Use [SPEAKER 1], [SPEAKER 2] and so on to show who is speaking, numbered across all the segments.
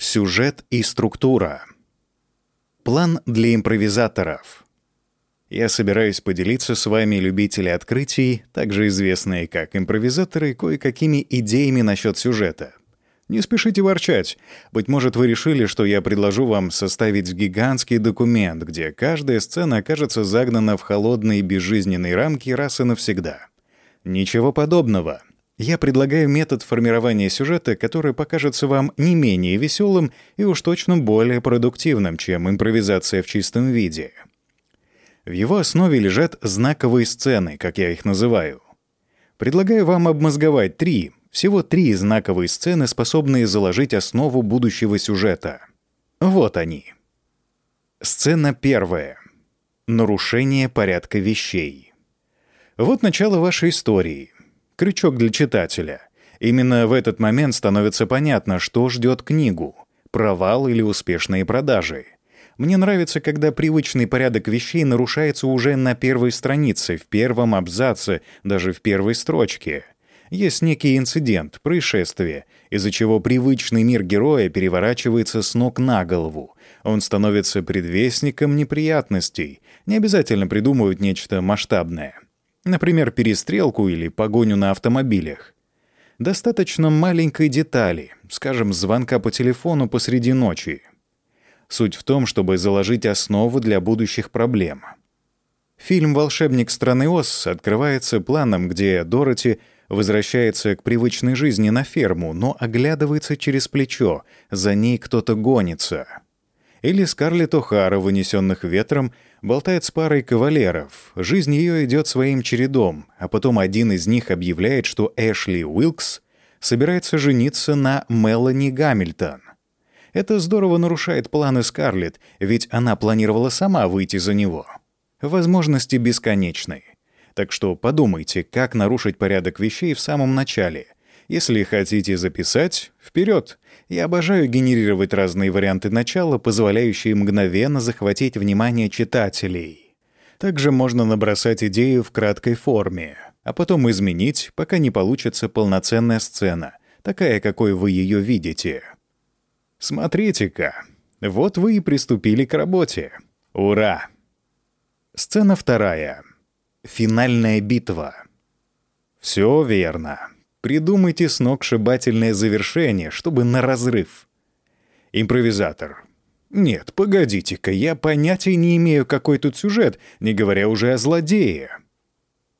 [SPEAKER 1] Сюжет и структура. План для импровизаторов. Я собираюсь поделиться с вами, любители открытий, также известные как импровизаторы, кое-какими идеями насчет сюжета. Не спешите ворчать. Быть может, вы решили, что я предложу вам составить гигантский документ, где каждая сцена окажется загнана в холодные безжизненные рамки раз и навсегда. Ничего подобного. Я предлагаю метод формирования сюжета, который покажется вам не менее веселым и уж точно более продуктивным, чем импровизация в чистом виде. В его основе лежат знаковые сцены, как я их называю. Предлагаю вам обмозговать три, всего три знаковые сцены, способные заложить основу будущего сюжета. Вот они. Сцена первая. Нарушение порядка вещей. Вот начало вашей истории — крючок для читателя. Именно в этот момент становится понятно, что ждет книгу — провал или успешные продажи. Мне нравится, когда привычный порядок вещей нарушается уже на первой странице, в первом абзаце, даже в первой строчке. Есть некий инцидент, происшествие, из-за чего привычный мир героя переворачивается с ног на голову. Он становится предвестником неприятностей. Не обязательно придумывать нечто масштабное. Например, перестрелку или погоню на автомобилях. Достаточно маленькой детали, скажем, звонка по телефону посреди ночи. Суть в том, чтобы заложить основу для будущих проблем. Фильм «Волшебник страны Оз» открывается планом, где Дороти возвращается к привычной жизни на ферму, но оглядывается через плечо, за ней кто-то гонится. Или Скарлетт О'Хара, вынесенных ветром, болтает с парой кавалеров. Жизнь ее идет своим чередом, а потом один из них объявляет, что Эшли Уилкс собирается жениться на Мелани Гамильтон. Это здорово нарушает планы Скарлетт, ведь она планировала сама выйти за него. Возможности бесконечны. Так что подумайте, как нарушить порядок вещей в самом начале. Если хотите записать, вперед! Я обожаю генерировать разные варианты начала, позволяющие мгновенно захватить внимание читателей. Также можно набросать идею в краткой форме, а потом изменить, пока не получится полноценная сцена, такая, какой вы ее видите. Смотрите-ка, вот вы и приступили к работе. Ура! Сцена вторая. Финальная битва. Все верно. Придумайте сногсшибательное завершение, чтобы на разрыв. Импровизатор. Нет, погодите-ка, я понятия не имею, какой тут сюжет, не говоря уже о злодее.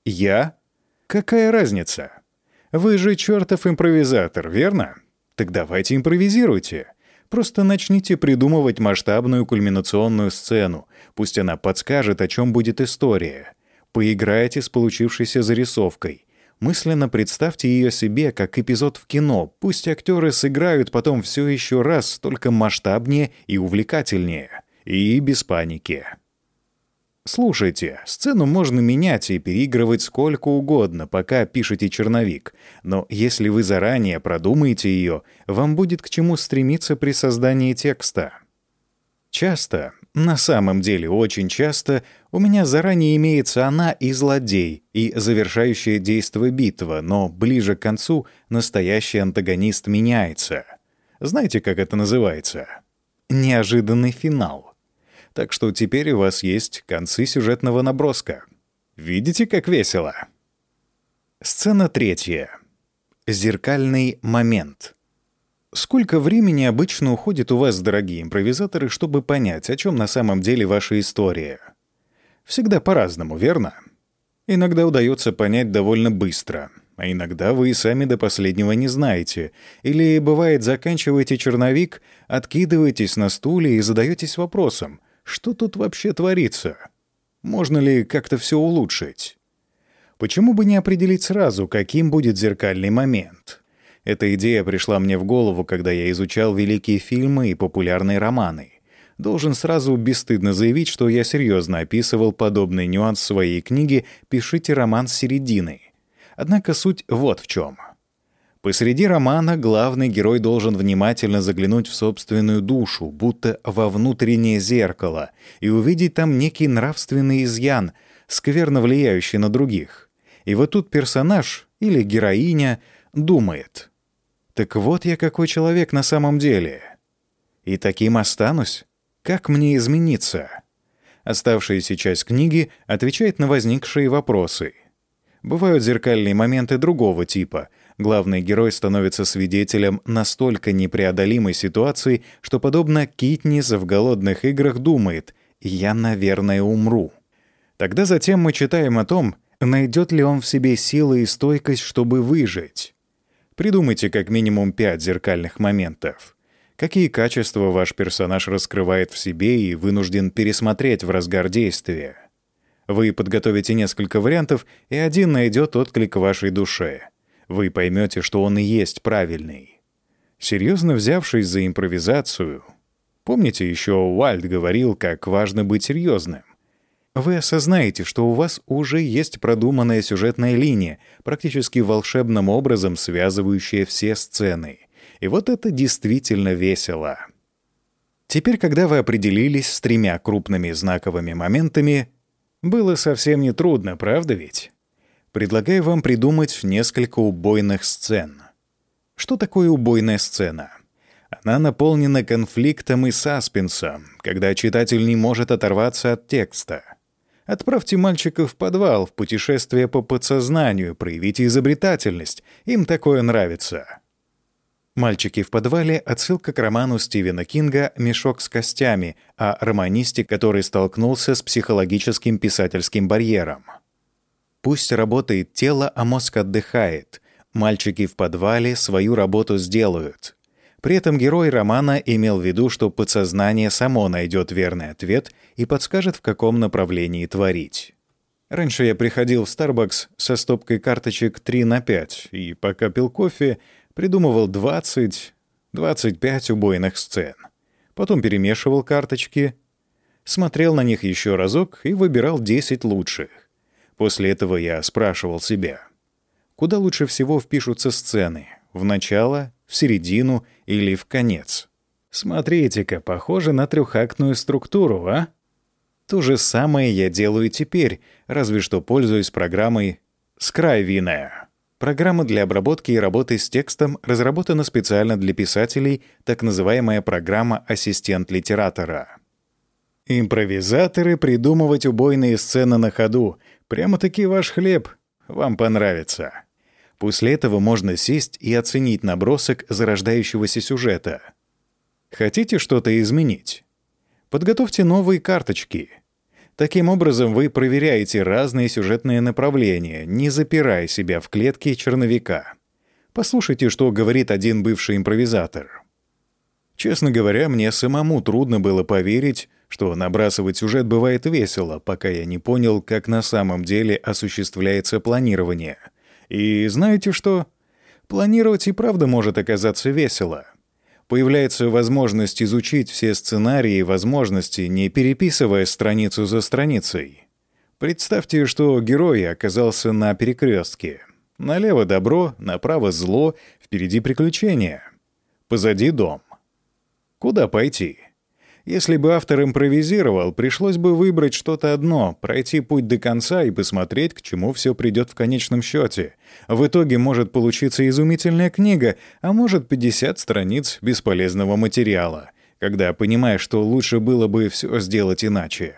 [SPEAKER 1] Я? Какая разница? Вы же чертов импровизатор, верно? Так давайте импровизируйте. Просто начните придумывать масштабную кульминационную сцену. Пусть она подскажет, о чем будет история. Поиграйте с получившейся зарисовкой. Мысленно представьте ее себе как эпизод в кино. Пусть актеры сыграют потом все еще раз, только масштабнее и увлекательнее. И без паники. Слушайте, сцену можно менять и переигрывать сколько угодно, пока пишете черновик. Но если вы заранее продумаете ее, вам будет к чему стремиться при создании текста. Часто на самом деле, очень часто у меня заранее имеется она и злодей, и завершающее действо битва, но ближе к концу настоящий антагонист меняется. Знаете, как это называется? Неожиданный финал. Так что теперь у вас есть концы сюжетного наброска. Видите, как весело? Сцена третья. Зеркальный момент. Сколько времени обычно уходит у вас, дорогие импровизаторы, чтобы понять, о чем на самом деле ваша история? Всегда по-разному, верно? Иногда удается понять довольно быстро, а иногда вы и сами до последнего не знаете. Или, бывает, заканчиваете черновик, откидываетесь на стуле и задаетесь вопросом, что тут вообще творится? Можно ли как-то все улучшить? Почему бы не определить сразу, каким будет зеркальный момент? Эта идея пришла мне в голову, когда я изучал великие фильмы и популярные романы. Должен сразу бесстыдно заявить, что я серьезно описывал подобный нюанс в своей книге «Пишите роман с середины». Однако суть вот в чем. Посреди романа главный герой должен внимательно заглянуть в собственную душу, будто во внутреннее зеркало, и увидеть там некий нравственный изъян, скверно влияющий на других. И вот тут персонаж или героиня думает — так вот я какой человек на самом деле. И таким останусь? Как мне измениться? Оставшаяся часть книги отвечает на возникшие вопросы. Бывают зеркальные моменты другого типа. Главный герой становится свидетелем настолько непреодолимой ситуации, что, подобно Китнис в «Голодных играх», думает «я, наверное, умру». Тогда затем мы читаем о том, найдет ли он в себе силы и стойкость, чтобы выжить. Придумайте как минимум пять зеркальных моментов. Какие качества ваш персонаж раскрывает в себе и вынужден пересмотреть в разгар действия. Вы подготовите несколько вариантов, и один найдет отклик вашей душе. Вы поймете, что он и есть правильный. Серьезно взявшись за импровизацию, помните, еще Уальд говорил, как важно быть серьезным. Вы осознаете, что у вас уже есть продуманная сюжетная линия, практически волшебным образом связывающая все сцены. И вот это действительно весело. Теперь, когда вы определились с тремя крупными знаковыми моментами, было совсем не трудно, правда ведь? Предлагаю вам придумать несколько убойных сцен. Что такое убойная сцена? Она наполнена конфликтом и саспенсом, когда читатель не может оторваться от текста — Отправьте мальчика в подвал, в путешествие по подсознанию, проявите изобретательность. Им такое нравится. «Мальчики в подвале» — отсылка к роману Стивена Кинга «Мешок с костями» о романисте, который столкнулся с психологическим писательским барьером. Пусть работает тело, а мозг отдыхает. Мальчики в подвале свою работу сделают. При этом герой романа имел в виду, что подсознание само найдет верный ответ и подскажет, в каком направлении творить. Раньше я приходил в Starbucks со стопкой карточек 3 на 5, и пока пил кофе, придумывал 20-25 убойных сцен. Потом перемешивал карточки, смотрел на них еще разок и выбирал 10 лучших. После этого я спрашивал себя, куда лучше всего впишутся сцены — в начало, в середину или в конец. Смотрите-ка, похоже на трехактную структуру, а? То же самое я делаю теперь, разве что пользуюсь программой Scrivine. Программа для обработки и работы с текстом разработана специально для писателей, так называемая программа «Ассистент литератора». Импровизаторы придумывать убойные сцены на ходу. Прямо-таки ваш хлеб. Вам понравится. После этого можно сесть и оценить набросок зарождающегося сюжета. Хотите что-то изменить? Подготовьте новые карточки. Таким образом, вы проверяете разные сюжетные направления, не запирая себя в клетке черновика. Послушайте, что говорит один бывший импровизатор. Честно говоря, мне самому трудно было поверить, что набрасывать сюжет бывает весело, пока я не понял, как на самом деле осуществляется планирование — и знаете что? Планировать и правда может оказаться весело. Появляется возможность изучить все сценарии и возможности, не переписывая страницу за страницей. Представьте, что герой оказался на перекрестке. Налево добро, направо зло, впереди приключения. Позади дом. Куда пойти? Если бы автор импровизировал, пришлось бы выбрать что-то одно, пройти путь до конца и посмотреть, к чему все придет в конечном счете. В итоге может получиться изумительная книга, а может 50 страниц бесполезного материала, когда понимаешь, что лучше было бы все сделать иначе.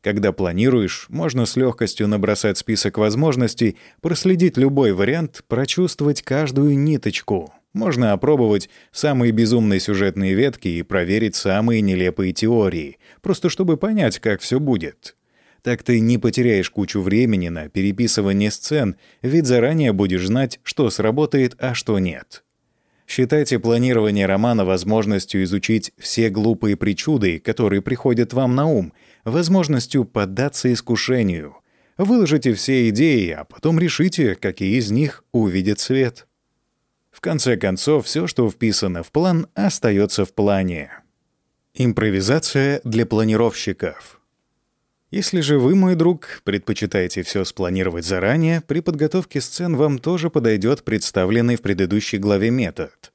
[SPEAKER 1] Когда планируешь, можно с легкостью набросать список возможностей, проследить любой вариант, прочувствовать каждую ниточку — можно опробовать самые безумные сюжетные ветки и проверить самые нелепые теории, просто чтобы понять, как все будет. Так ты не потеряешь кучу времени на переписывание сцен, ведь заранее будешь знать, что сработает, а что нет. Считайте планирование романа возможностью изучить все глупые причуды, которые приходят вам на ум, возможностью поддаться искушению. Выложите все идеи, а потом решите, какие из них увидят свет. В конце концов, все, что вписано в план, остается в плане. Импровизация для планировщиков. Если же вы, мой друг, предпочитаете все спланировать заранее, при подготовке сцен вам тоже подойдет представленный в предыдущей главе метод.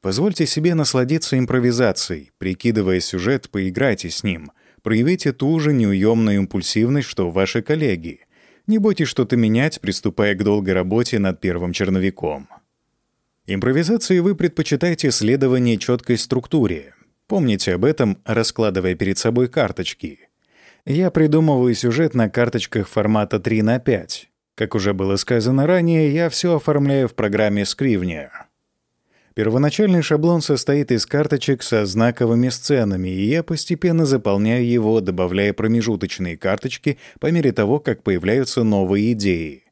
[SPEAKER 1] Позвольте себе насладиться импровизацией, прикидывая сюжет, поиграйте с ним, проявите ту же неуемную импульсивность, что ваши коллеги. Не бойтесь что-то менять, приступая к долгой работе над первым черновиком. Импровизации вы предпочитаете следование четкой структуре. Помните об этом, раскладывая перед собой карточки. Я придумываю сюжет на карточках формата 3 на 5. Как уже было сказано ранее, я все оформляю в программе Scrivener. Первоначальный шаблон состоит из карточек со знаковыми сценами, и я постепенно заполняю его, добавляя промежуточные карточки по мере того, как появляются новые идеи.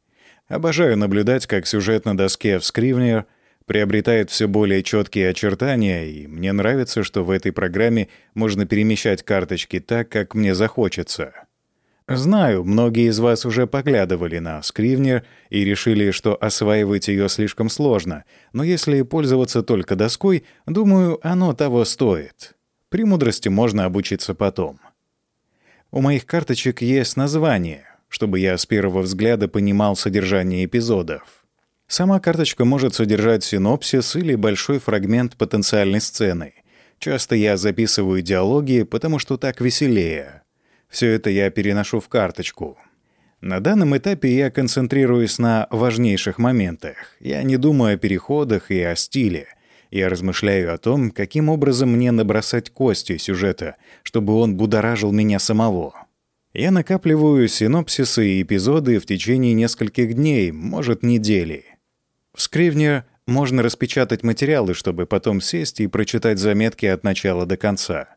[SPEAKER 1] Обожаю наблюдать, как сюжет на доске в Scrivener приобретает все более четкие очертания, и мне нравится, что в этой программе можно перемещать карточки так, как мне захочется. Знаю, многие из вас уже поглядывали на Скривнер и решили, что осваивать ее слишком сложно, но если пользоваться только доской, думаю, оно того стоит. Премудрости можно обучиться потом. У моих карточек есть название, чтобы я с первого взгляда понимал содержание эпизодов. Сама карточка может содержать синопсис или большой фрагмент потенциальной сцены. Часто я записываю диалоги, потому что так веселее — все это я переношу в карточку. На данном этапе я концентрируюсь на важнейших моментах. Я не думаю о переходах и о стиле. Я размышляю о том, каким образом мне набросать кости сюжета, чтобы он будоражил меня самого. Я накапливаю синопсисы и эпизоды в течение нескольких дней, может, недели. В Скривне можно распечатать материалы, чтобы потом сесть и прочитать заметки от начала до конца.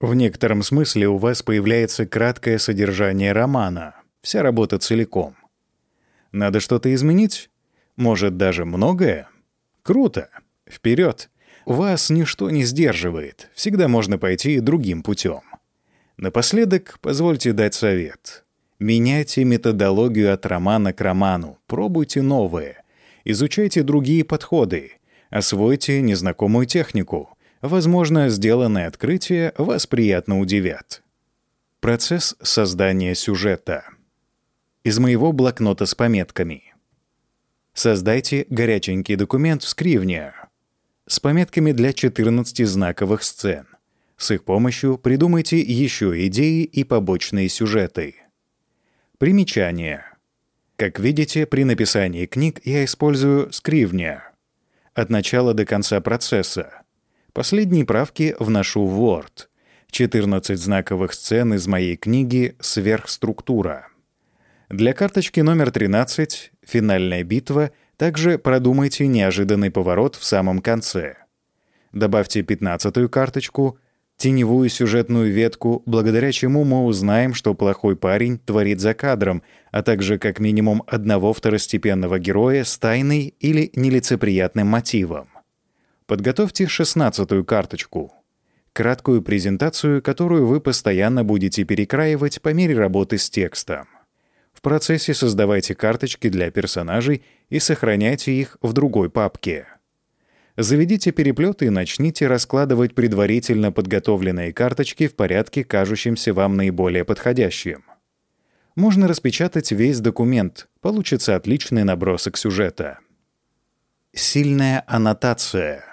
[SPEAKER 1] В некотором смысле у вас появляется краткое содержание романа, вся работа целиком. Надо что-то изменить? Может, даже многое? Круто! Вперед! Вас ничто не сдерживает, всегда можно пойти другим путем. Напоследок позвольте дать совет. Меняйте методологию от романа к роману, пробуйте новое, изучайте другие подходы, освойте незнакомую технику, возможно, сделанные открытия вас приятно удивят. Процесс создания сюжета. Из моего блокнота с пометками. Создайте горяченький документ в скривне с пометками для 14 знаковых сцен. С их помощью придумайте еще идеи и побочные сюжеты. Примечание. Как видите, при написании книг я использую скривня от начала до конца процесса. Последние правки вношу в Word. 14 знаковых сцен из моей книги «Сверхструктура». Для карточки номер 13 «Финальная битва» также продумайте неожиданный поворот в самом конце. Добавьте 15-ю карточку теневую сюжетную ветку, благодаря чему мы узнаем, что плохой парень творит за кадром, а также как минимум одного второстепенного героя с тайной или нелицеприятным мотивом. Подготовьте шестнадцатую карточку. Краткую презентацию, которую вы постоянно будете перекраивать по мере работы с текстом. В процессе создавайте карточки для персонажей и сохраняйте их в другой папке. Заведите переплеты и начните раскладывать предварительно подготовленные карточки в порядке, кажущимся вам наиболее подходящим. Можно распечатать весь документ, получится отличный набросок сюжета. Сильная аннотация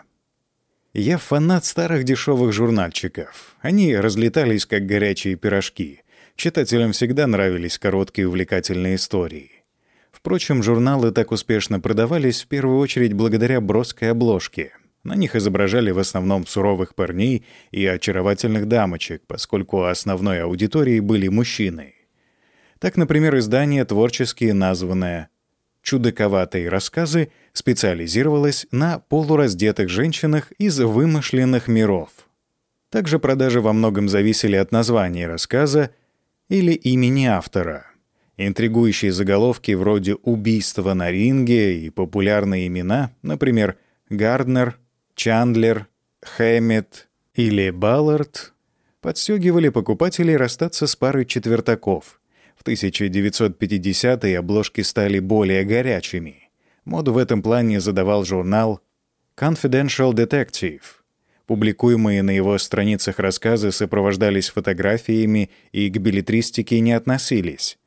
[SPEAKER 1] — я фанат старых дешевых журнальчиков. Они разлетались, как горячие пирожки. Читателям всегда нравились короткие увлекательные истории. Впрочем, журналы так успешно продавались в первую очередь благодаря броской обложке. На них изображали в основном суровых парней и очаровательных дамочек, поскольку основной аудиторией были мужчины. Так, например, издание творческие, названное чудаковатые рассказы специализировалась на полураздетых женщинах из вымышленных миров. Также продажи во многом зависели от названия рассказа или имени автора. Интригующие заголовки вроде «Убийство на ринге» и популярные имена, например, Гарднер, Чандлер, Хэммет или Баллард, подстегивали покупателей расстаться с парой четвертаков — 1950-е обложки стали более горячими. Моду в этом плане задавал журнал Confidential Detective. Публикуемые на его страницах рассказы сопровождались фотографиями и к билетристике не относились.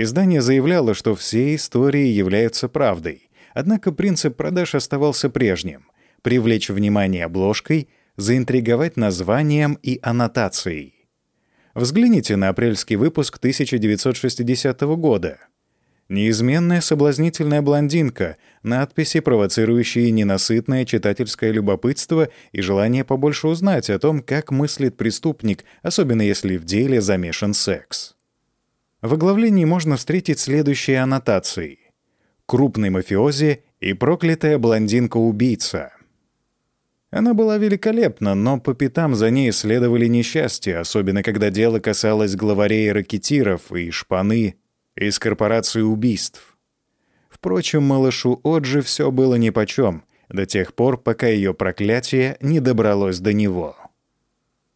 [SPEAKER 1] Издание заявляло, что все истории являются правдой, однако принцип продаж оставался прежним — привлечь внимание обложкой, заинтриговать названием и аннотацией. Взгляните на апрельский выпуск 1960 года. Неизменная соблазнительная блондинка, надписи, провоцирующие ненасытное читательское любопытство и желание побольше узнать о том, как мыслит преступник, особенно если в деле замешан секс. В оглавлении можно встретить следующие аннотации. «Крупный мафиози и проклятая блондинка-убийца». Она была великолепна, но по пятам за ней следовали несчастья, особенно когда дело касалось главарей ракетиров и шпаны из корпорации убийств. Впрочем, малышу Оджи все было нипочем, до тех пор, пока ее проклятие не добралось до него.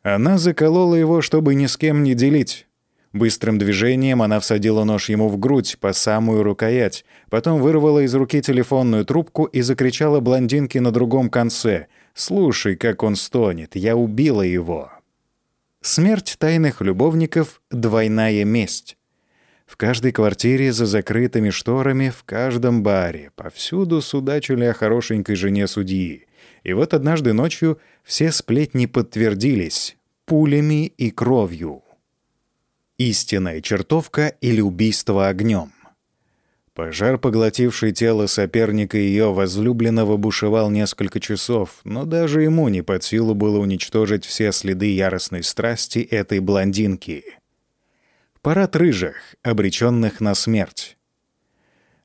[SPEAKER 1] Она заколола его, чтобы ни с кем не делить. Быстрым движением она всадила нож ему в грудь по самую рукоять, потом вырвала из руки телефонную трубку и закричала блондинке на другом конце «Слушай, как он стонет, я убила его». Смерть тайных любовников — двойная месть. В каждой квартире за закрытыми шторами, в каждом баре, повсюду судачили о хорошенькой жене судьи. И вот однажды ночью все сплетни подтвердились пулями и кровью. Истинная чертовка или убийство огнем. Пожар, поглотивший тело соперника ее возлюбленного, бушевал несколько часов, но даже ему не под силу было уничтожить все следы яростной страсти этой блондинки — Парад рыжих, обреченных на смерть.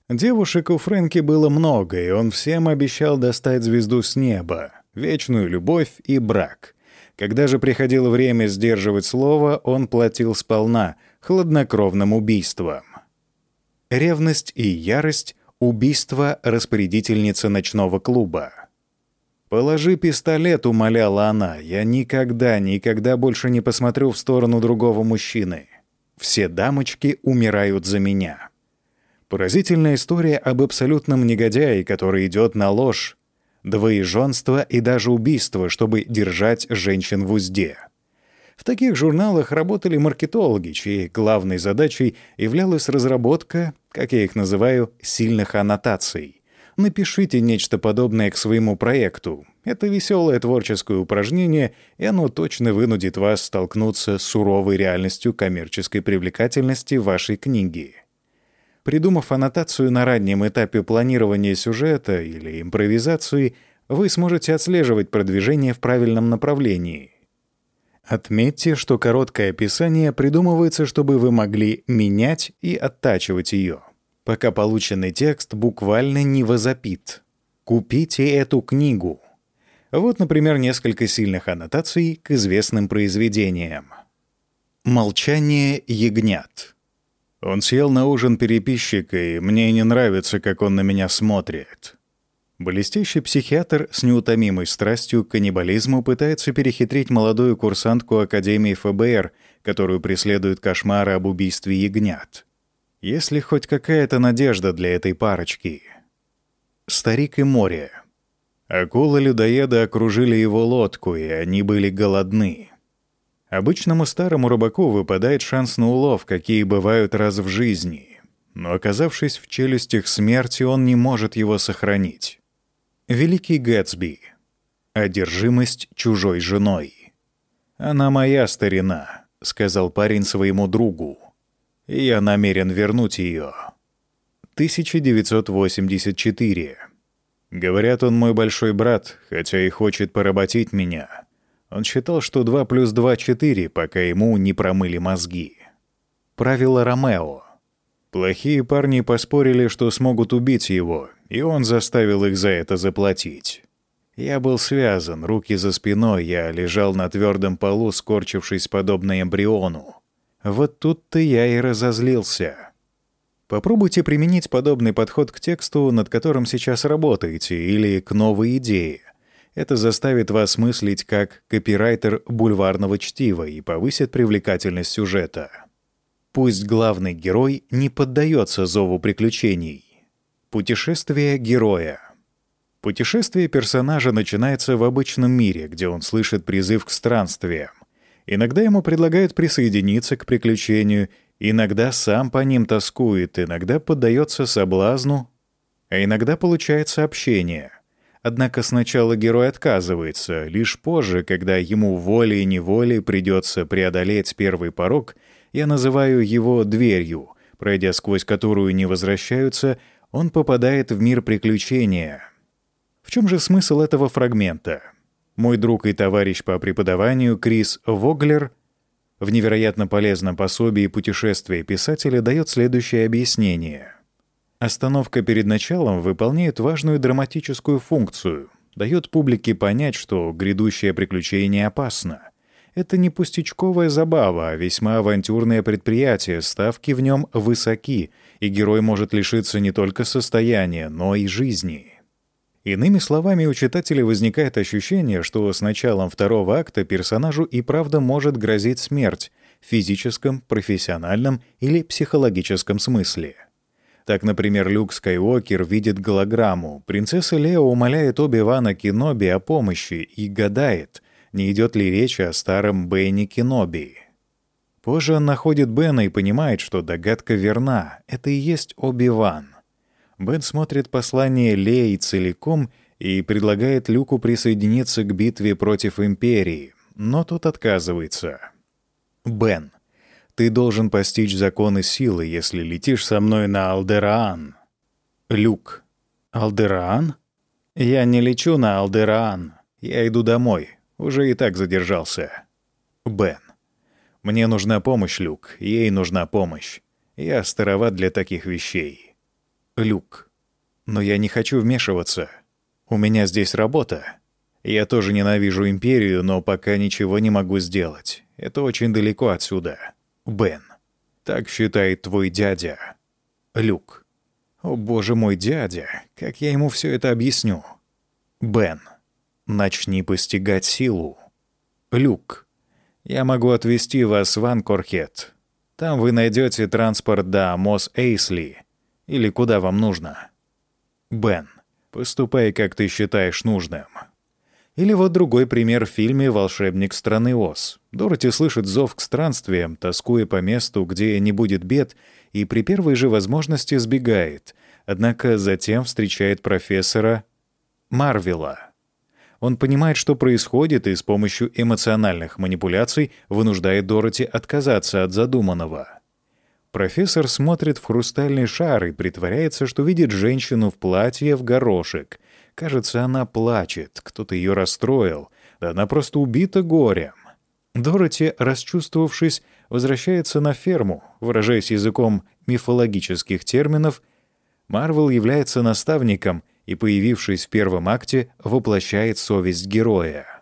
[SPEAKER 1] Девушек у Фрэнки было много, и он всем обещал достать звезду с неба, вечную любовь и брак. Когда же приходило время сдерживать слово, он платил сполна, хладнокровным убийством. Ревность и ярость — убийство распорядительницы ночного клуба. «Положи пистолет», — умоляла она, — «я никогда, никогда больше не посмотрю в сторону другого мужчины». Все дамочки умирают за меня. Поразительная история об абсолютном негодяе, который идет на ложь, двоеженство и даже убийство, чтобы держать женщин в узде. В таких журналах работали маркетологи, чьей главной задачей являлась разработка, как я их называю, сильных аннотаций. Напишите нечто подобное к своему проекту, это веселое творческое упражнение, и оно точно вынудит вас столкнуться с суровой реальностью коммерческой привлекательности вашей книги. Придумав аннотацию на раннем этапе планирования сюжета или импровизации, вы сможете отслеживать продвижение в правильном направлении. Отметьте, что короткое описание придумывается, чтобы вы могли менять и оттачивать ее, пока полученный текст буквально не возопит. Купите эту книгу. Вот, например, несколько сильных аннотаций к известным произведениям. «Молчание ягнят». Он съел на ужин переписчика, и мне не нравится, как он на меня смотрит. Блестящий психиатр с неутомимой страстью к каннибализму пытается перехитрить молодую курсантку Академии ФБР, которую преследуют кошмары об убийстве ягнят. Есть ли хоть какая-то надежда для этой парочки? «Старик и море». Акулы-людоеды окружили его лодку, и они были голодны. Обычному старому рыбаку выпадает шанс на улов, какие бывают раз в жизни. Но оказавшись в челюстях смерти, он не может его сохранить. Великий Гэтсби. Одержимость чужой женой. «Она моя старина», — сказал парень своему другу. «И я намерен вернуть ее». 1984. Говорят, он мой большой брат, хотя и хочет поработить меня. Он считал, что 2 плюс 2 — 4, пока ему не промыли мозги. Правило Ромео. Плохие парни поспорили, что смогут убить его, и он заставил их за это заплатить. Я был связан, руки за спиной, я лежал на твердом полу, скорчившись подобно эмбриону. Вот тут-то я и разозлился. Попробуйте применить подобный подход к тексту, над которым сейчас работаете, или к новой идее. Это заставит вас мыслить как копирайтер бульварного чтива и повысит привлекательность сюжета. Пусть главный герой не поддается зову приключений. Путешествие героя. Путешествие персонажа начинается в обычном мире, где он слышит призыв к странствиям. Иногда ему предлагают присоединиться к приключению Иногда сам по ним тоскует, иногда поддается соблазну, а иногда получает сообщение. Однако сначала герой отказывается, лишь позже, когда ему волей-неволей придется преодолеть первый порог, я называю его дверью, пройдя сквозь которую не возвращаются, он попадает в мир приключения. В чем же смысл этого фрагмента? Мой друг и товарищ по преподаванию Крис Воглер в невероятно полезном пособии путешествия писателя дает следующее объяснение. Остановка перед началом выполняет важную драматическую функцию, дает публике понять, что грядущее приключение опасно. Это не пустячковая забава, а весьма авантюрное предприятие, ставки в нем высоки, и герой может лишиться не только состояния, но и жизни. Иными словами, у читателя возникает ощущение, что с началом второго акта персонажу и правда может грозить смерть в физическом, профессиональном или психологическом смысле. Так, например, Люк Скайуокер видит голограмму. Принцесса Лео умоляет Оби-Вана Кеноби о помощи и гадает, не идет ли речь о старом Бене Кеноби. Позже он находит Бена и понимает, что догадка верна. Это и есть Оби-Ван. Бен смотрит послание Леи целиком и предлагает Люку присоединиться к битве против Империи, но тот отказывается. «Бен, ты должен постичь законы силы, если летишь со мной на Алдераан». Люк. «Алдераан?» «Я не лечу на Алдераан. Я иду домой. Уже и так задержался». Бен. «Мне нужна помощь, Люк. Ей нужна помощь. Я староват для таких вещей». Люк. Но я не хочу вмешиваться. У меня здесь работа. Я тоже ненавижу Империю, но пока ничего не могу сделать. Это очень далеко отсюда. Бен. Так считает твой дядя. Люк. О, боже мой, дядя. Как я ему все это объясню? Бен. Начни постигать силу. Люк. Я могу отвезти вас в Анкорхет. Там вы найдете транспорт до Мос-Эйсли или куда вам нужно? Бен, поступай, как ты считаешь нужным. Или вот другой пример в фильме «Волшебник страны Оз». Дороти слышит зов к странствиям, тоскуя по месту, где не будет бед, и при первой же возможности сбегает, однако затем встречает профессора Марвела. Он понимает, что происходит, и с помощью эмоциональных манипуляций вынуждает Дороти отказаться от задуманного — Профессор смотрит в хрустальный шар и притворяется, что видит женщину в платье в горошек. Кажется, она плачет, кто-то ее расстроил. Да она просто убита горем. Дороти, расчувствовавшись, возвращается на ферму, выражаясь языком мифологических терминов. Марвел является наставником и, появившись в первом акте, воплощает совесть героя.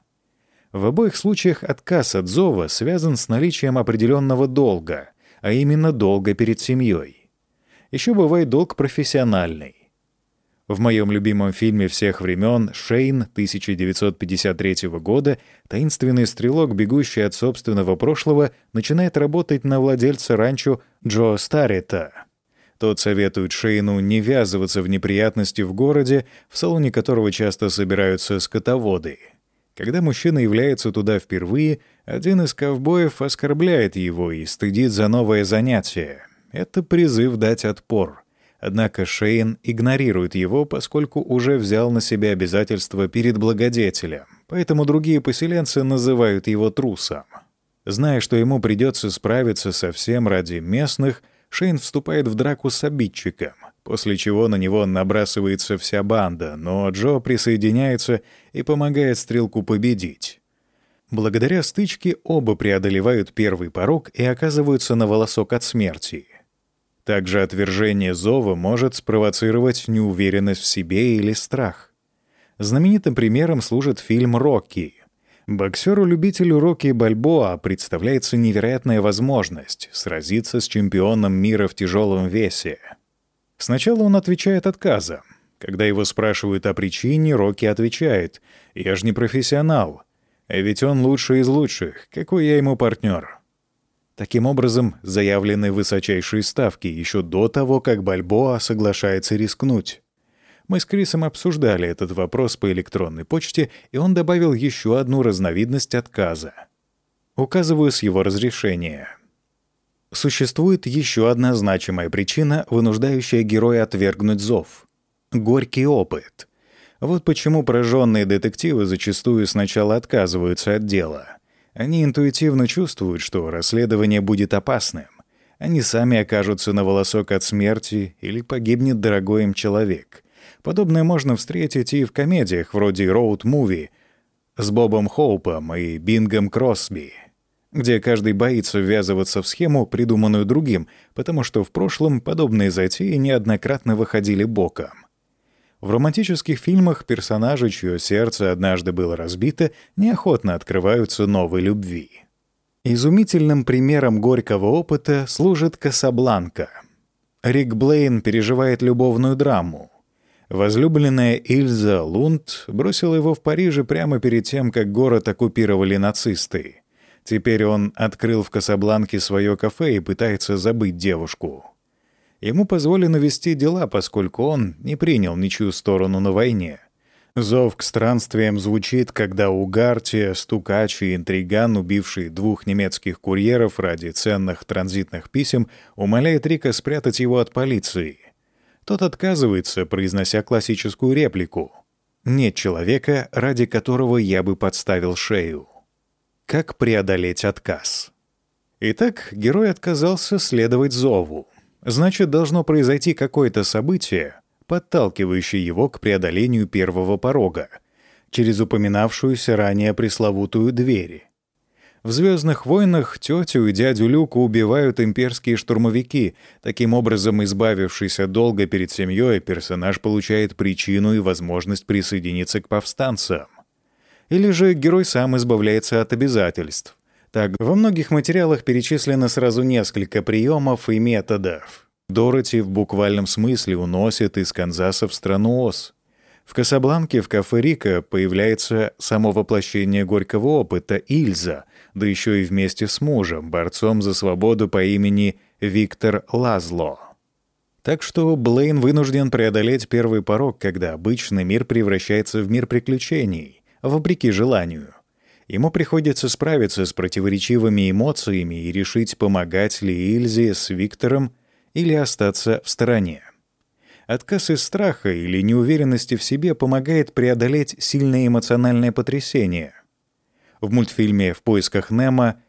[SPEAKER 1] В обоих случаях отказ от зова связан с наличием определенного долга — а именно долга перед семьей. Еще бывает долг профессиональный. В моем любимом фильме всех времен «Шейн» 1953 года таинственный стрелок, бегущий от собственного прошлого, начинает работать на владельца ранчо Джо Старрита. Тот советует Шейну не ввязываться в неприятности в городе, в салоне которого часто собираются скотоводы. Когда мужчина является туда впервые — один из ковбоев оскорбляет его и стыдит за новое занятие. Это призыв дать отпор. Однако Шейн игнорирует его, поскольку уже взял на себя обязательства перед благодетелем. Поэтому другие поселенцы называют его трусом. Зная, что ему придется справиться со всем ради местных, Шейн вступает в драку с обидчиком, после чего на него набрасывается вся банда, но Джо присоединяется и помогает стрелку победить. Благодаря стычке оба преодолевают первый порог и оказываются на волосок от смерти. Также отвержение зова может спровоцировать неуверенность в себе или страх. Знаменитым примером служит фильм «Рокки». Боксеру-любителю Рокки Бальбоа представляется невероятная возможность сразиться с чемпионом мира в тяжелом весе. Сначала он отвечает отказом. Когда его спрашивают о причине, Рокки отвечает «Я же не профессионал, а ведь он лучший из лучших. Какой я ему партнер? Таким образом, заявлены высочайшие ставки еще до того, как Бальбоа соглашается рискнуть. Мы с Крисом обсуждали этот вопрос по электронной почте, и он добавил еще одну разновидность отказа. Указываю с его разрешения. Существует еще одна значимая причина, вынуждающая героя отвергнуть зов. Горький опыт — вот почему пораженные детективы зачастую сначала отказываются от дела. Они интуитивно чувствуют, что расследование будет опасным. Они сами окажутся на волосок от смерти или погибнет дорогой им человек. Подобное можно встретить и в комедиях вроде «Роуд-муви» с Бобом Хоупом и Бингом Кросби, где каждый боится ввязываться в схему, придуманную другим, потому что в прошлом подобные затеи неоднократно выходили боком. В романтических фильмах персонажи, чье сердце однажды было разбито, неохотно открываются новой любви. Изумительным примером горького опыта служит «Касабланка». Рик Блейн переживает любовную драму. Возлюбленная Ильза Лунд бросила его в Париже прямо перед тем, как город оккупировали нацисты. Теперь он открыл в Касабланке свое кафе и пытается забыть девушку. Ему позволено вести дела, поскольку он не принял ничью сторону на войне. Зов к странствиям звучит, когда Угартия, стукач и интриган, убивший двух немецких курьеров ради ценных транзитных писем, умоляет Рика спрятать его от полиции. Тот отказывается, произнося классическую реплику «Нет человека, ради которого я бы подставил шею». Как преодолеть отказ? Итак, герой отказался следовать зову. Значит, должно произойти какое-то событие, подталкивающее его к преодолению первого порога, через упоминавшуюся ранее пресловутую дверь. В «Звездных войнах» тетю и дядю Люку убивают имперские штурмовики. Таким образом, избавившись от долга перед семьей, персонаж получает причину и возможность присоединиться к повстанцам. Или же герой сам избавляется от обязательств. Так, во многих материалах перечислено сразу несколько приемов и методов. Дороти в буквальном смысле уносит из Канзаса в страну Оз. В Касабланке в кафе Рика появляется само воплощение горького опыта Ильза, да еще и вместе с мужем, борцом за свободу по имени Виктор Лазло. Так что Блейн вынужден преодолеть первый порог, когда обычный мир превращается в мир приключений, вопреки желанию. Ему приходится справиться с противоречивыми эмоциями и решить, помогать ли Ильзе с Виктором или остаться в стороне. Отказ из страха или неуверенности в себе помогает преодолеть сильное эмоциональное потрясение. В мультфильме «В поисках Немо»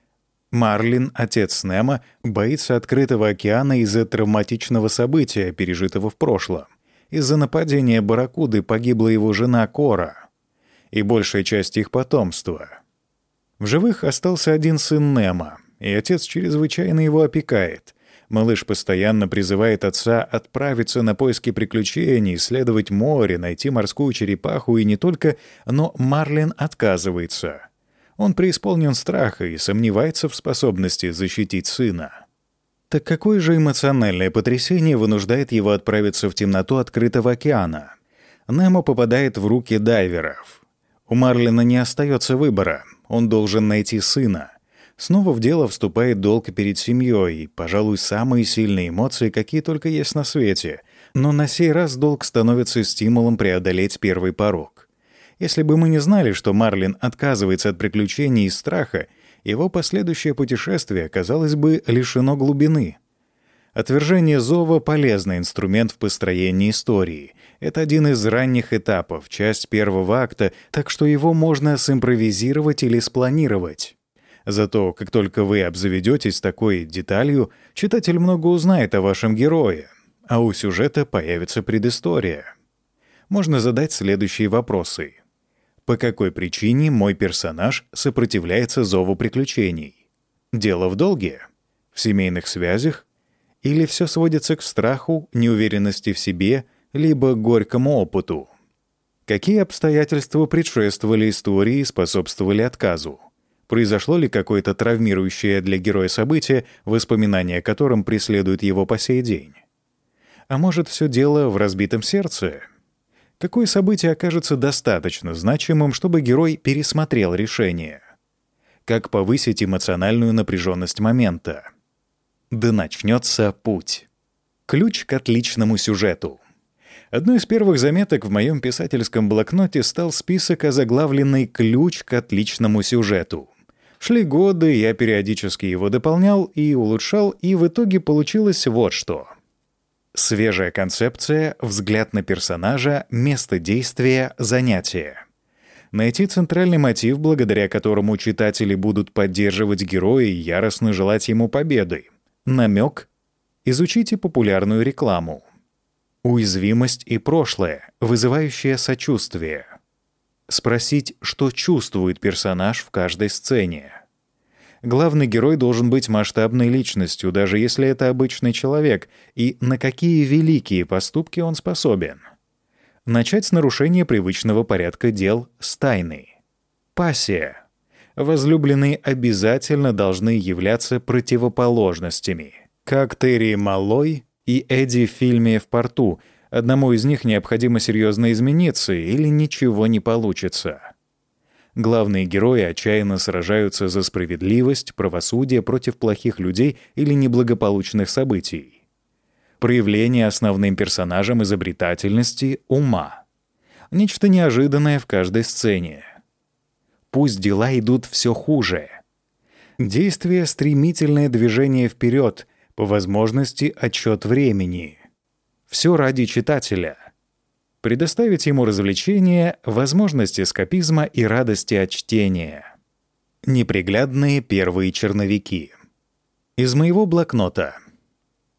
[SPEAKER 1] Марлин, отец Немо, боится открытого океана из-за травматичного события, пережитого в прошлом. Из-за нападения барракуды погибла его жена Кора и большая часть их потомства — в живых остался один сын Немо, и отец чрезвычайно его опекает. Малыш постоянно призывает отца отправиться на поиски приключений, исследовать море, найти морскую черепаху и не только, но Марлин отказывается. Он преисполнен страха и сомневается в способности защитить сына. Так какое же эмоциональное потрясение вынуждает его отправиться в темноту открытого океана? Немо попадает в руки дайверов. У Марлина не остается выбора — он должен найти сына. Снова в дело вступает долг перед семьей, и, пожалуй, самые сильные эмоции, какие только есть на свете. Но на сей раз долг становится стимулом преодолеть первый порог. Если бы мы не знали, что Марлин отказывается от приключений и страха, его последующее путешествие оказалось бы лишено глубины. Отвержение зова — полезный инструмент в построении истории. Это один из ранних этапов, часть первого акта, так что его можно симпровизировать или спланировать. Зато, как только вы обзаведетесь такой деталью, читатель много узнает о вашем герое, а у сюжета появится предыстория. Можно задать следующие вопросы. По какой причине мой персонаж сопротивляется зову приключений? Дело в долге? В семейных связях? Или все сводится к страху, неуверенности в себе — либо горькому опыту. Какие обстоятельства предшествовали истории и способствовали отказу? Произошло ли какое-то травмирующее для героя событие, воспоминания о котором преследуют его по сей день? А может, все дело в разбитом сердце? Какое событие окажется достаточно значимым, чтобы герой пересмотрел решение? Как повысить эмоциональную напряженность момента? Да начнется путь. Ключ к отличному сюжету — Одной из первых заметок в моем писательском блокноте стал список, озаглавленный «Ключ к отличному сюжету». Шли годы, я периодически его дополнял и улучшал, и в итоге получилось вот что. Свежая концепция, взгляд на персонажа, место действия, занятие. Найти центральный мотив, благодаря которому читатели будут поддерживать героя и яростно желать ему победы. Намек — изучите популярную рекламу. Уязвимость и прошлое, вызывающее сочувствие. Спросить, что чувствует персонаж в каждой сцене. Главный герой должен быть масштабной личностью, даже если это обычный человек, и на какие великие поступки он способен. Начать с нарушения привычного порядка дел с тайны. Пассия. Возлюбленные обязательно должны являться противоположностями. Как Терри Малой и Эдди в фильме «В порту», одному из них необходимо серьезно измениться или ничего не получится. Главные герои отчаянно сражаются за справедливость, правосудие против плохих людей или неблагополучных событий. Проявление основным персонажем изобретательности — ума. Нечто неожиданное в каждой сцене. Пусть дела идут все хуже. Действие — стремительное движение вперед, по возможности отчет времени. Все ради читателя — предоставить ему развлечения, возможность эскапизма и радости от чтения. Неприглядные первые черновики. Из моего блокнота.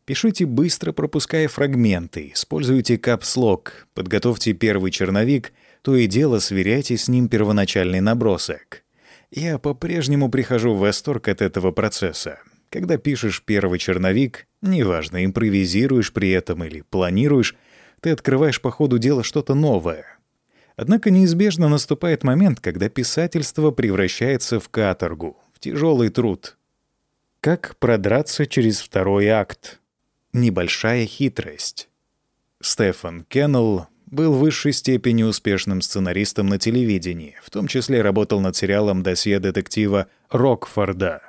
[SPEAKER 1] Пишите быстро, пропуская фрагменты, используйте капслог, подготовьте первый черновик, то и дело сверяйте с ним первоначальный набросок. Я по-прежнему прихожу в восторг от этого процесса. Когда пишешь первый черновик, неважно, импровизируешь при этом или планируешь, ты открываешь по ходу дела что-то новое. Однако неизбежно наступает момент, когда писательство превращается в каторгу, в тяжелый труд. Как продраться через второй акт? Небольшая хитрость. Стефан Кеннелл был в высшей степени успешным сценаристом на телевидении, в том числе работал над сериалом «Досье детектива Рокфорда».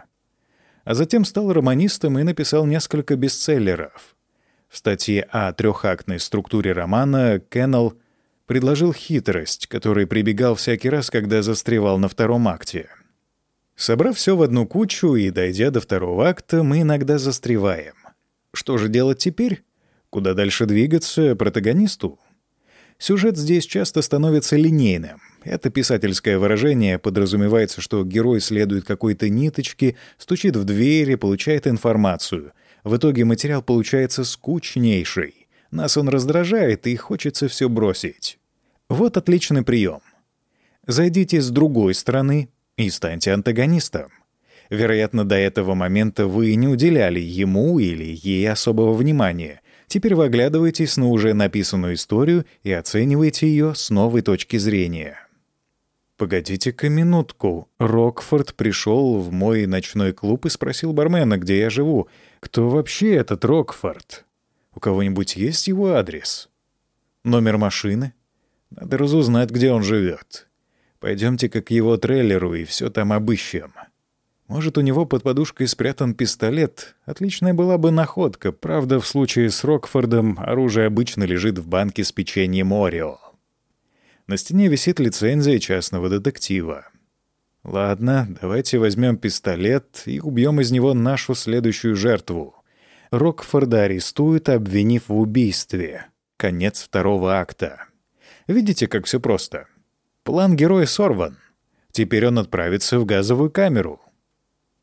[SPEAKER 1] А затем стал романистом и написал несколько бестселлеров — в статье о трехактной структуре романа Кеннелл предложил хитрость, которой прибегал всякий раз, когда застревал на втором акте. Собрав все в одну кучу и дойдя до второго акта, мы иногда застреваем. Что же делать теперь? Куда дальше двигаться протагонисту? Сюжет здесь часто становится линейным. Это писательское выражение подразумевается, что герой следует какой-то ниточке, стучит в двери, получает информацию — в итоге материал получается скучнейший. Нас он раздражает, и хочется все бросить. Вот отличный прием. Зайдите с другой стороны и станьте антагонистом. Вероятно, до этого момента вы не уделяли ему или ей особого внимания. Теперь вы оглядываетесь на уже написанную историю и оцениваете ее с новой точки зрения. «Погодите-ка минутку. Рокфорд пришел в мой ночной клуб и спросил бармена, где я живу. Кто вообще этот Рокфорд? У кого-нибудь есть его адрес? Номер машины? Надо разузнать, где он живет. Пойдемте-ка к его трейлеру и все там обыщем. Может, у него под подушкой спрятан пистолет. Отличная была бы находка. Правда, в случае с Рокфордом оружие обычно лежит в банке с печеньем Орео. На стене висит лицензия частного детектива. Ладно, давайте возьмем пистолет и убьем из него нашу следующую жертву. Рокфорда арестуют, обвинив в убийстве. Конец второго акта. Видите, как все просто? План героя сорван. Теперь он отправится в газовую камеру.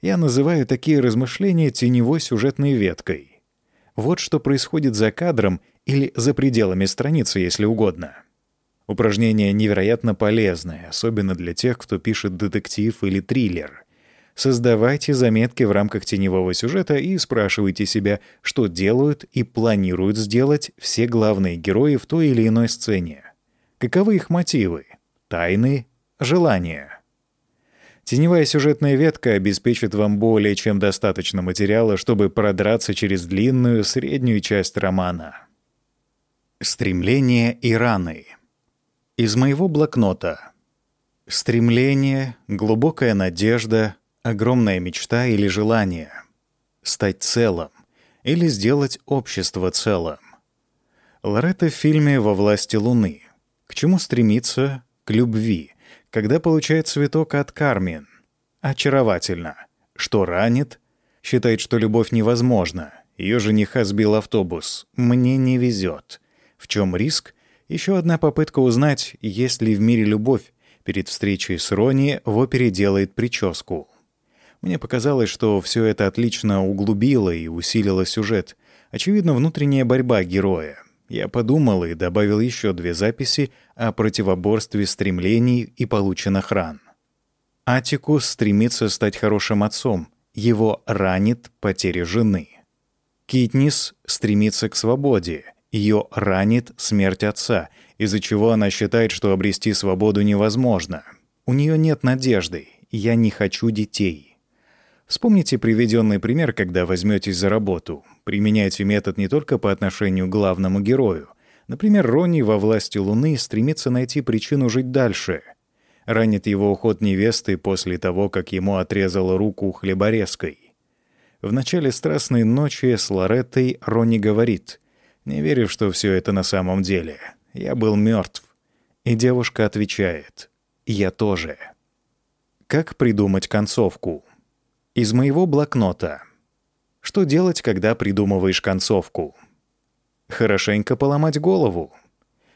[SPEAKER 1] Я называю такие размышления теневой сюжетной веткой. Вот что происходит за кадром или за пределами страницы, если угодно. Упражнение невероятно полезное, особенно для тех, кто пишет детектив или триллер. Создавайте заметки в рамках теневого сюжета и спрашивайте себя, что делают и планируют сделать все главные герои в той или иной сцене. Каковы их мотивы, тайны, желания. Теневая сюжетная ветка обеспечит вам более чем достаточно материала, чтобы продраться через длинную среднюю часть романа. Стремление и раны — из моего блокнота. Стремление, глубокая надежда, огромная мечта или желание. Стать целым или сделать общество целым. Лоретта в фильме «Во власти Луны». К чему стремиться? К любви. Когда получает цветок от Кармен. Очаровательно. Что ранит? Считает, что любовь невозможна. Ее жениха сбил автобус. Мне не везет. В чем риск? Еще одна попытка узнать, есть ли в мире любовь. Перед встречей с Рони в опере делает прическу. Мне показалось, что все это отлично углубило и усилило сюжет. Очевидно, внутренняя борьба героя. Я подумал и добавил еще две записи о противоборстве стремлений и полученных ран. Атикус стремится стать хорошим отцом. Его ранит потеря жены. Китнис стремится к свободе. Ее ранит смерть отца, из-за чего она считает, что обрести свободу невозможно. У нее нет надежды. Я не хочу детей. Вспомните приведенный пример, когда возьметесь за работу. Применяйте метод не только по отношению к главному герою. Например, Ронни во «Власти Луны» стремится найти причину жить дальше. Ранит его уход невесты после того, как ему отрезала руку хлеборезкой. В начале «Страстной ночи» с Лореттой Ронни говорит «Не верю, что все это на самом деле. Я был мертв». И девушка отвечает «Я тоже». Как придумать концовку? Из моего блокнота. Что делать, когда придумываешь концовку? Хорошенько поломать голову.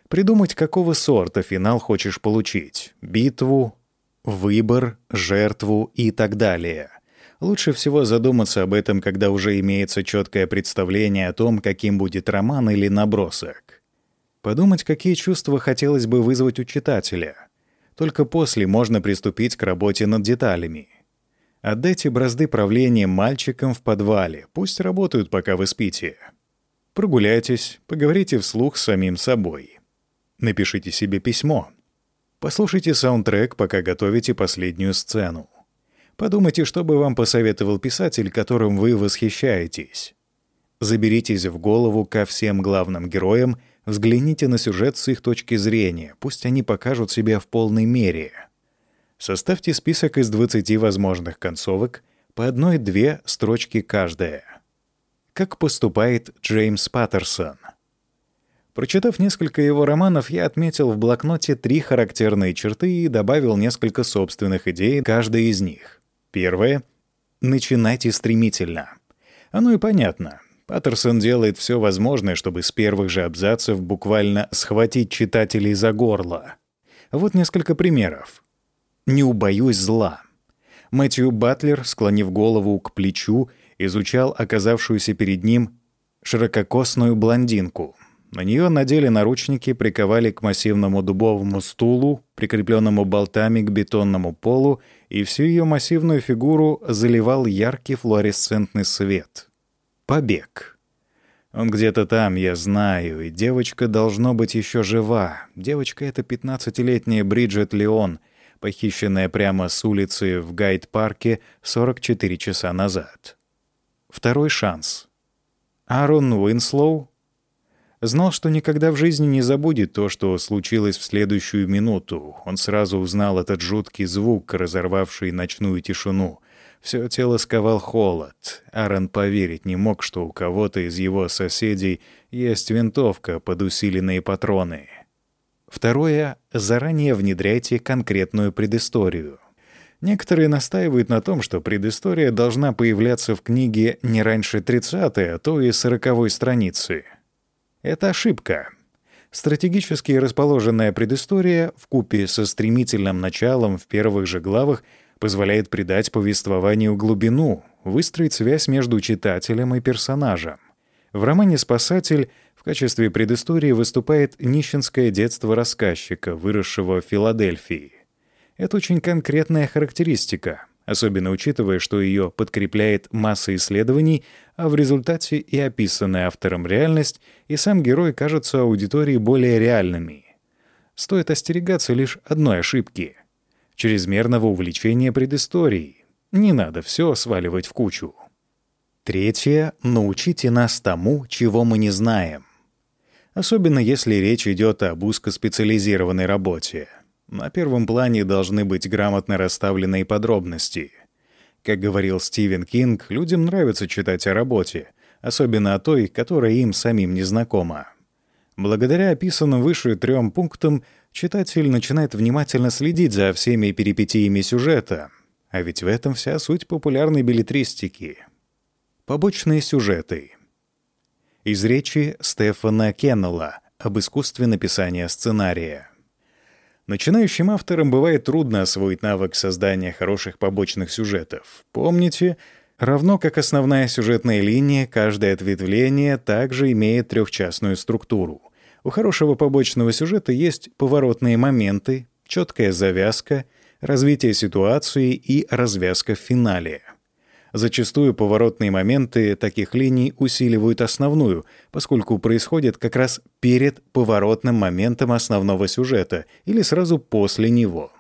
[SPEAKER 1] Придумать, какого сорта финал хочешь получить. Битву, выбор, жертву и так далее. Лучше всего задуматься об этом, когда уже имеется четкое представление о том, каким будет роман или набросок. Подумать, какие чувства хотелось бы вызвать у читателя. Только после можно приступить к работе над деталями — Отдайте бразды правления мальчикам в подвале. Пусть работают, пока вы спите. Прогуляйтесь, поговорите вслух с самим собой. Напишите себе письмо. Послушайте саундтрек, пока готовите последнюю сцену. Подумайте, что бы вам посоветовал писатель, которым вы восхищаетесь. Заберитесь в голову ко всем главным героям, взгляните на сюжет с их точки зрения, пусть они покажут себя в полной мере — Составьте список из 20 возможных концовок, по одной-две строчки каждая. Как поступает Джеймс Паттерсон? Прочитав несколько его романов, я отметил в блокноте три характерные черты и добавил несколько собственных идей каждой из них. Первое — начинайте стремительно. Оно и понятно. Паттерсон делает все возможное, чтобы с первых же абзацев буквально схватить читателей за горло. Вот несколько примеров. «Не убоюсь зла». Мэтью Батлер, склонив голову к плечу, изучал оказавшуюся перед ним ширококосную блондинку. На нее надели наручники, приковали к массивному дубовому стулу, прикрепленному болтами к бетонному полу, и всю ее массивную фигуру заливал яркий флуоресцентный свет. Побег. Он где-то там, я знаю, и девочка должно быть еще жива. Девочка — это пятнадцатилетняя Бриджет Леон, похищенная прямо с улицы в Гайд-парке 44 часа назад. Второй шанс. Аарон Уинслоу знал, что никогда в жизни не забудет то, что случилось в следующую минуту. Он сразу узнал этот жуткий звук, разорвавший ночную тишину. Все тело сковал холод. Аарон поверить не мог, что у кого-то из его соседей есть винтовка под усиленные патроны. Второе — заранее внедряйте конкретную предысторию. Некоторые настаивают на том, что предыстория должна появляться в книге не раньше 30-й, а то и 40-й страницы. Это ошибка. Стратегически расположенная предыстория в купе со стремительным началом в первых же главах позволяет придать повествованию глубину, выстроить связь между читателем и персонажем. В романе «Спасатель» В качестве предыстории выступает нищенское детство рассказчика, выросшего в Филадельфии. Это очень конкретная характеристика, особенно учитывая, что ее подкрепляет масса исследований, а в результате и описанная автором реальность, и сам герой кажутся аудитории более реальными. Стоит остерегаться лишь одной ошибки — чрезмерного увлечения предысторией. Не надо все сваливать в кучу. Третье — научите нас тому, чего мы не знаем особенно если речь идет об узкоспециализированной работе. На первом плане должны быть грамотно расставленные подробности. Как говорил Стивен Кинг, людям нравится читать о работе, особенно о той, которая им самим не знакома. Благодаря описанным выше трем пунктам читатель начинает внимательно следить за всеми перипетиями сюжета, а ведь в этом вся суть популярной билетристики. Побочные сюжеты — из речи Стефана Кеннелла об искусстве написания сценария. Начинающим авторам бывает трудно освоить навык создания хороших побочных сюжетов. Помните, равно как основная сюжетная линия, каждое ответвление также имеет трехчастную структуру. У хорошего побочного сюжета есть поворотные моменты, четкая завязка, развитие ситуации и развязка в финале. Зачастую поворотные моменты таких линий усиливают основную, поскольку происходят как раз перед поворотным моментом основного сюжета или сразу после него.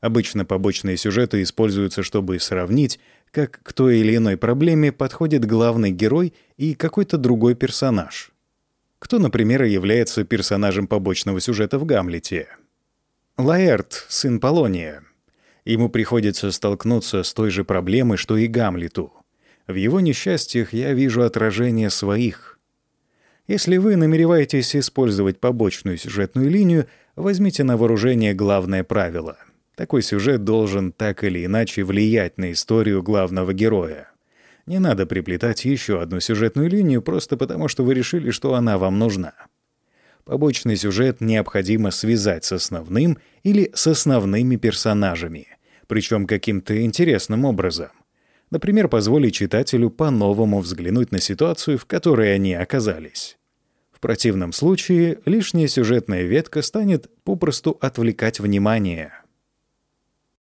[SPEAKER 1] Обычно побочные сюжеты используются, чтобы сравнить, как к той или иной проблеме подходит главный герой и какой-то другой персонаж. Кто, например, является персонажем побочного сюжета в «Гамлете»? Лаэрт, сын Полония — Ему приходится столкнуться с той же проблемой, что и Гамлету. В его несчастьях я вижу отражение своих. Если вы намереваетесь использовать побочную сюжетную линию, возьмите на вооружение главное правило. Такой сюжет должен так или иначе влиять на историю главного героя. Не надо приплетать еще одну сюжетную линию просто потому, что вы решили, что она вам нужна. Побочный сюжет необходимо связать с основным или с основными персонажами, причем каким-то интересным образом. Например, позволить читателю по-новому взглянуть на ситуацию, в которой они оказались. В противном случае лишняя сюжетная ветка станет попросту отвлекать внимание —